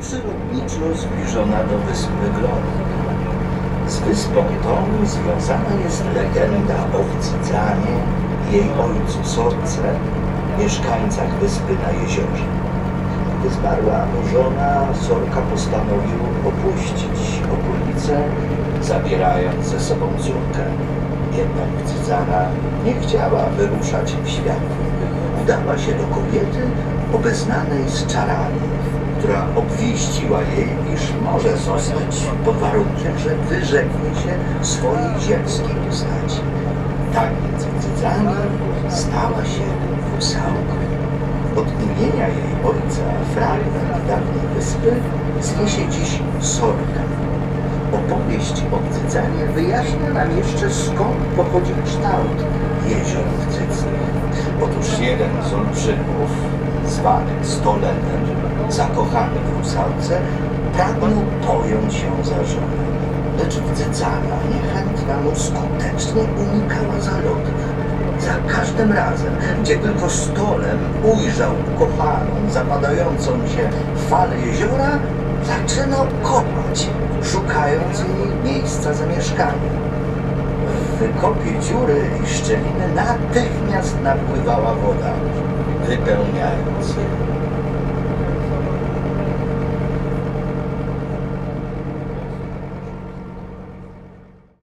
przyrodniczo zbliżona do wyspy Glon. Z wyspą tą związana jest legenda o Wcycanie, jej ojcu Sorce, mieszkańcach wyspy na jeziorze. Gdy zmarła żona, Sorka postanowił opuścić okolicę, zabierając ze sobą córkę. Jednak Wcycana nie chciała wyruszać w świat. Udała się do kobiety obeznanej z czarami, która obwieściła jej, iż może zostać pod warunkiem, że wyrzeknie się swojej ziemskiej postaci. Tak więc Cycana stała się Fusałką. Od imienia jej ojca fragment dawnej wyspy zniesie dziś Sorka. Opowieść o Cycanie wyjaśnia nam jeszcze skąd pochodzi kształt jeden z olbrzymów, zwany Stolenem, zakochany w Rusałce, pragnął pojąć ją za żonę. Lecz Cycana, niechętna mu, skutecznie unikała zalotów. Za każdym razem, gdzie tylko stolem ujrzał ukochaną, zapadającą się w fale jeziora, zaczynał kopać, szukając jej miejsca zamieszkania. Wykopie dziury i szczeliny natychmiast napływała woda, wypełniając